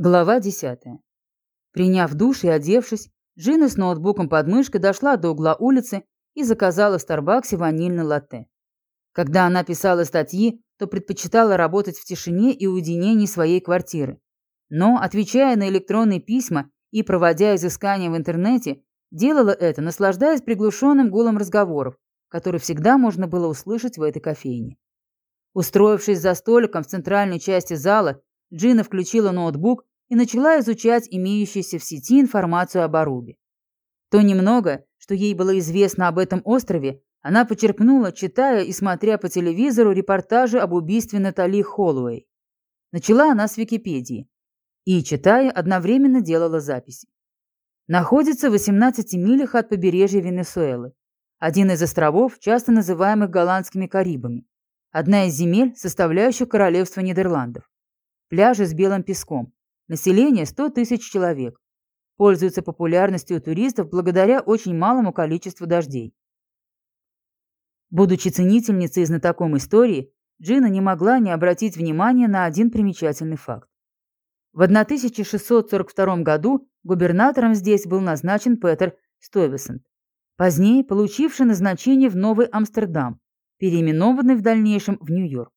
Глава 10. Приняв душ и одевшись, Джина с ноутбуком под мышкой дошла до угла улицы и заказала в Старбаксе ванильный латте. Когда она писала статьи, то предпочитала работать в тишине и уединении своей квартиры. Но, отвечая на электронные письма и проводя изыскания в интернете, делала это, наслаждаясь приглушенным гулом разговоров, который всегда можно было услышать в этой кофейне. Устроившись за столиком в центральной части зала, Джина включила ноутбук и начала изучать имеющуюся в сети информацию об Арубе. То немного, что ей было известно об этом острове, она почерпнула, читая и смотря по телевизору репортажи об убийстве Натали Холлоуэй. Начала она с Википедии и, читая, одновременно делала записи. Находится в 18 милях от побережья Венесуэлы. Один из островов, часто называемых голландскими Карибами. Одна из земель, составляющих королевство Нидерландов. Пляжи с белым песком. Население 100 тысяч человек. Пользуется популярностью у туристов благодаря очень малому количеству дождей. Будучи ценительницей и знатоком истории, Джина не могла не обратить внимания на один примечательный факт. В 1642 году губернатором здесь был назначен Петер Стойвесент, позднее получивший назначение в Новый Амстердам, переименованный в дальнейшем в Нью-Йорк.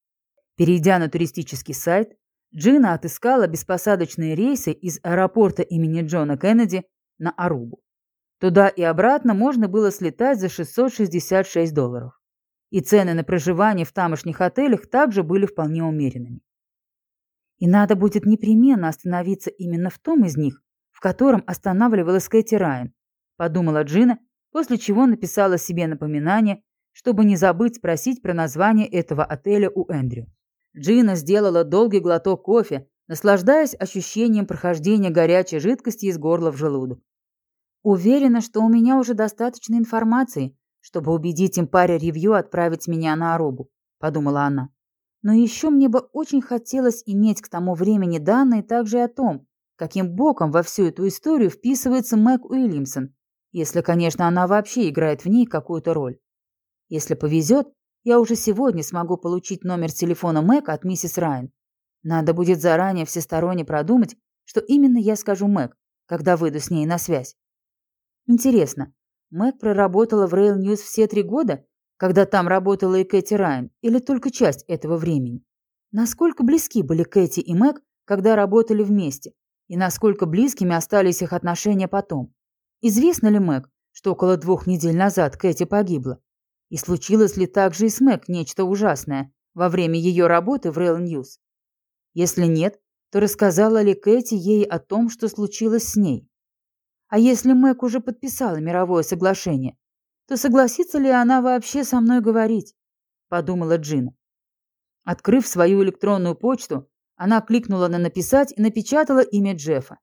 Перейдя на туристический сайт, Джина отыскала беспосадочные рейсы из аэропорта имени Джона Кеннеди на Арубу. Туда и обратно можно было слетать за 666 долларов. И цены на проживание в тамошних отелях также были вполне умеренными. И надо будет непременно остановиться именно в том из них, в котором останавливалась Кэти Райан, подумала Джина, после чего написала себе напоминание, чтобы не забыть спросить про название этого отеля у Эндрю. Джина сделала долгий глоток кофе, наслаждаясь ощущением прохождения горячей жидкости из горла в желудок. Уверена, что у меня уже достаточно информации, чтобы убедить импари ревью отправить меня на Арубу, подумала она. Но еще мне бы очень хотелось иметь к тому времени данные также о том, каким боком во всю эту историю вписывается Мэг Уильямсон, если, конечно, она вообще играет в ней какую-то роль. Если повезет, я уже сегодня смогу получить номер телефона Мэг от миссис Райан. Надо будет заранее всесторонне продумать, что именно я скажу Мэг, когда выйду с ней на связь. Интересно, Мэг проработала в Rail News все три года, когда там работала и Кэти Райан, или только часть этого времени? Насколько близки были Кэти и Мэг, когда работали вместе, и насколько близкими остались их отношения потом? Известно ли Мэг, что около двух недель назад Кэти погибла? И случилось ли также и с Мэг нечто ужасное во время ее работы в Rail News? Если нет, то рассказала ли Кэти ей о том, что случилось с ней? А если Мэг уже подписала мировое соглашение, то согласится ли она вообще со мной говорить? Подумала Джина. Открыв свою электронную почту, она кликнула на «Написать» и напечатала имя Джеффа.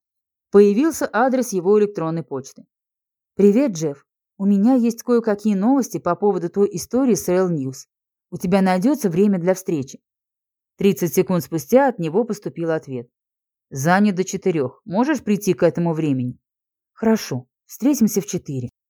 Появился адрес его электронной почты. «Привет, Джефф. У меня есть кое-какие новости по поводу той истории с Rail News. У тебя найдется время для встречи. 30 секунд спустя от него поступил ответ. Занят до четырех. Можешь прийти к этому времени? Хорошо. Встретимся в четыре.